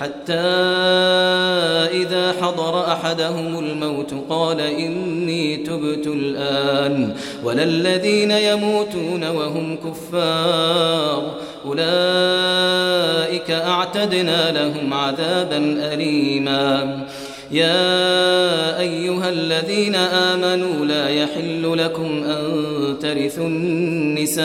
حتى إذا حضر أحدهم الموت قال إني تبت الآن وللذين يموتون وهم كفار أولئك أعتدنا لهم عذابا أليما يا أيها الذين آمنوا لا يحل لكم أن ترثوا النساء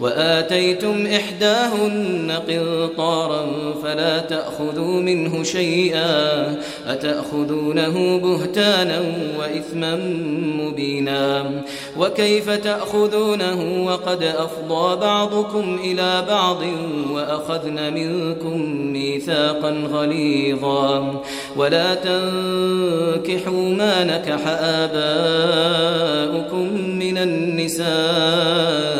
وآتيتم إحداهن قنطارا فلا تأخذوا منه شيئا أتأخذونه بهتانا وإثما مبينا وكيف تأخذونه وقد أفضى بعضكم إلى بعض وأخذن منكم ميثاقا غليظا ولا تنكحوا ما نكح آباؤكم من النساء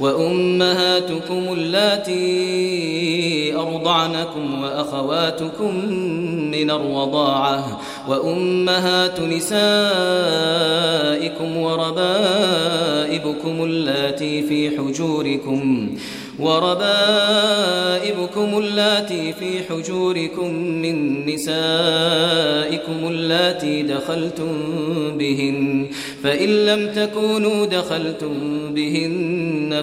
وأمهاتكم اللاتي أرضعنكم وأخواتكم من الرضاعة وأمهات نسائكم وربائبكم اللاتي في حجوركم وربائبكم اللاتي في حجوركم من نسائكم اللاتي دخلتم بهن فإن لم تكونوا دخلتم بهن